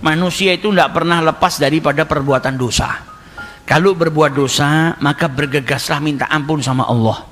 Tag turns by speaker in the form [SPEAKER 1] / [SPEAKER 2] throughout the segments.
[SPEAKER 1] manusia itu tidak pernah lepas daripada perbuatan dosa. Kalau berbuat dosa, maka bergegaslah minta ampun sama Allah.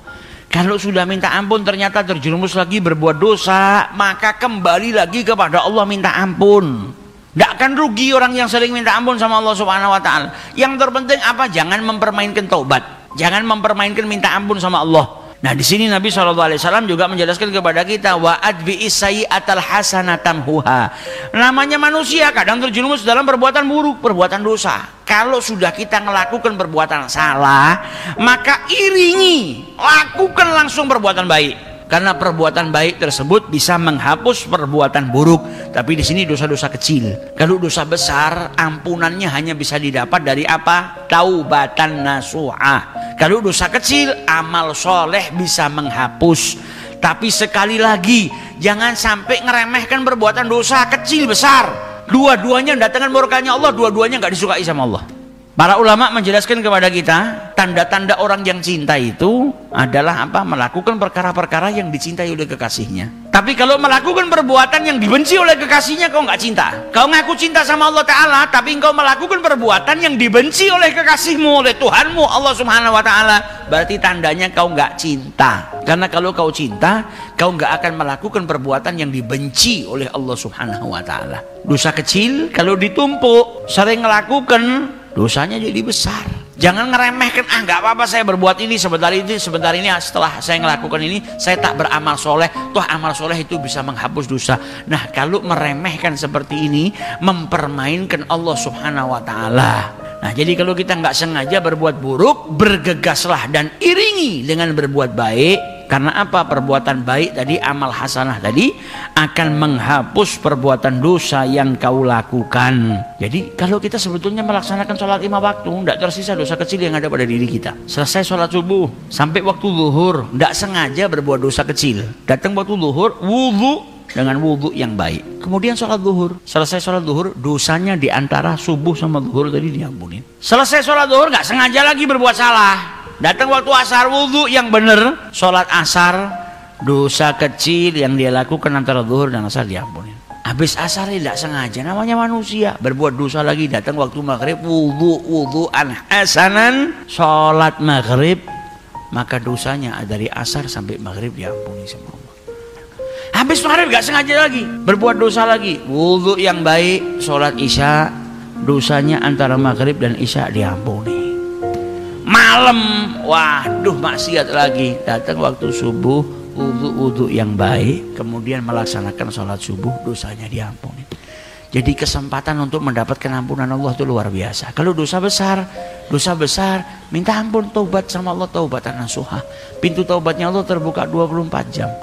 [SPEAKER 1] Kalau sudah minta ampun ternyata terjerumus lagi berbuat dosa, maka kembali lagi kepada Allah minta ampun. Tidak akan rugi orang yang sering minta ampun sama Allah Subhanahu wa taala. Yang terpenting apa? Jangan mempermainkan taubat. Jangan mempermainkan minta ampun sama Allah. Nah di sini Nabi SAW juga menjelaskan kepada kita wa adbi isai atal hasanatam huha. Namanya manusia kadang terjerumus dalam perbuatan buruk, perbuatan dosa. Kalau sudah kita melakukan perbuatan salah, maka iringi, lakukan langsung perbuatan baik. Karena perbuatan baik tersebut bisa menghapus perbuatan buruk. Tapi di sini dosa-dosa kecil. Kalau dosa besar ampunannya hanya bisa didapat dari apa? Taubatan nasuha kalau dosa kecil amal soleh bisa menghapus. Tapi sekali lagi jangan sampai ngeremehkan perbuatan dosa kecil besar. Dua-duanya datangkan murkanya Allah dua-duanya nggak disukai sama Allah Para ulama menjelaskan kepada kita tanda-tanda orang yang cinta itu adalah apa? Melakukan perkara-perkara yang dicintai oleh kekasihnya. Tapi kalau melakukan perbuatan yang dibenci oleh kekasihnya, kau nggak cinta. Kau ngaku cinta sama Allah Taala, tapi engkau melakukan perbuatan yang dibenci oleh kekasihmu, oleh Tuhanmu Allah Subhanahu Wa Taala, berarti tandanya kau nggak cinta. Karena kalau kau cinta, kau nggak akan melakukan perbuatan yang dibenci oleh Allah Subhanahu Wa Taala. Dosa kecil kalau ditumpuk, sering melakukan dosanya jadi besar. Jangan ngeremehkan ah nggak apa-apa saya berbuat ini sebentar ini sebentar ini setelah saya melakukan ini saya tak beramal soleh. Toh amal soleh itu bisa menghapus dosa. Nah kalau meremehkan seperti ini mempermainkan Allah subhanahu wa ta'ala. Nah jadi kalau kita nggak sengaja berbuat buruk Bergegaslah dan iringi dengan berbuat baik karena apa? Perbuatan baik tadi, amal hasanah tadi akan menghapus perbuatan dosa yang kau lakukan. Jadi kalau kita sebetulnya melaksanakan sholat lima waktu, tidak tersisa dosa kecil yang ada pada diri kita. Selesai sholat subuh, sampai waktu zuhur, tidak sengaja berbuat dosa kecil. Datang waktu zuhur, wudhu dengan wudhu yang baik. Kemudian sholat zuhur, selesai sholat zuhur, dosanya di antara subuh sama zuhur tadi diampunin. Selesai sholat zuhur, nggak sengaja lagi berbuat salah Datang waktu asar wudhu yang benar, sholat asar, dosa kecil yang dia lakukan antara zuhur dan asar diampuni. Habis asar tidak sengaja, namanya manusia. Berbuat dosa lagi, datang waktu maghrib, wudhu, wudhu an hasanan, sholat maghrib, maka dosanya dari asar sampai maghrib diampuni semua. Habis maghrib gak sengaja lagi, berbuat dosa lagi, wudhu yang baik, sholat isya, dosanya antara maghrib dan isya diampuni malam. Waduh maksiat lagi. Datang waktu subuh wudhu-wudhu yang baik kemudian melaksanakan sholat subuh dosanya diampuni. Jadi kesempatan untuk mendapatkan ampunan Allah itu luar biasa. Kalau dosa besar dosa besar minta ampun taubat sama Allah taubatan nasuha pintu taubatnya Allah terbuka 24 jam.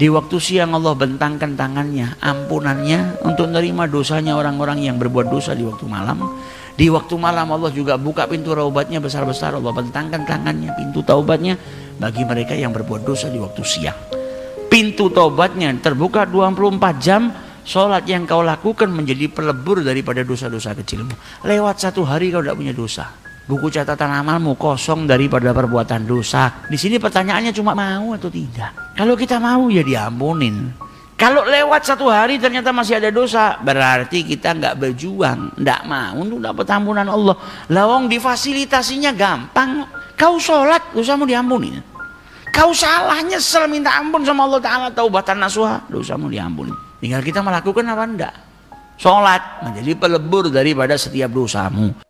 [SPEAKER 1] Di waktu siang Allah bentangkan tangannya ampunannya untuk menerima dosanya orang-orang yang berbuat dosa di waktu malam di waktu malam Allah juga buka pintu taubatnya besar-besar. Allah bentangkan tangannya pintu taubatnya bagi mereka yang berbuat dosa di waktu siang. Pintu taubatnya terbuka 24 jam. Sholat yang kau lakukan menjadi pelebur daripada dosa-dosa kecilmu. Lewat satu hari kau tidak punya dosa. Buku catatan amalmu kosong daripada perbuatan dosa. Di sini pertanyaannya cuma mau atau tidak. Kalau kita mau ya diampunin. Kalau lewat satu hari ternyata masih ada dosa, berarti kita nggak berjuang, nggak mau untuk dapat ampunan Allah. Lawang difasilitasinya gampang. Kau sholat, dosamu diampuni. Kau salah nyesel minta ampun sama Allah Ta'ala taubatan nasuha, dosamu diampuni. Tinggal kita melakukan apa enggak? Sholat menjadi pelebur daripada setiap dosamu.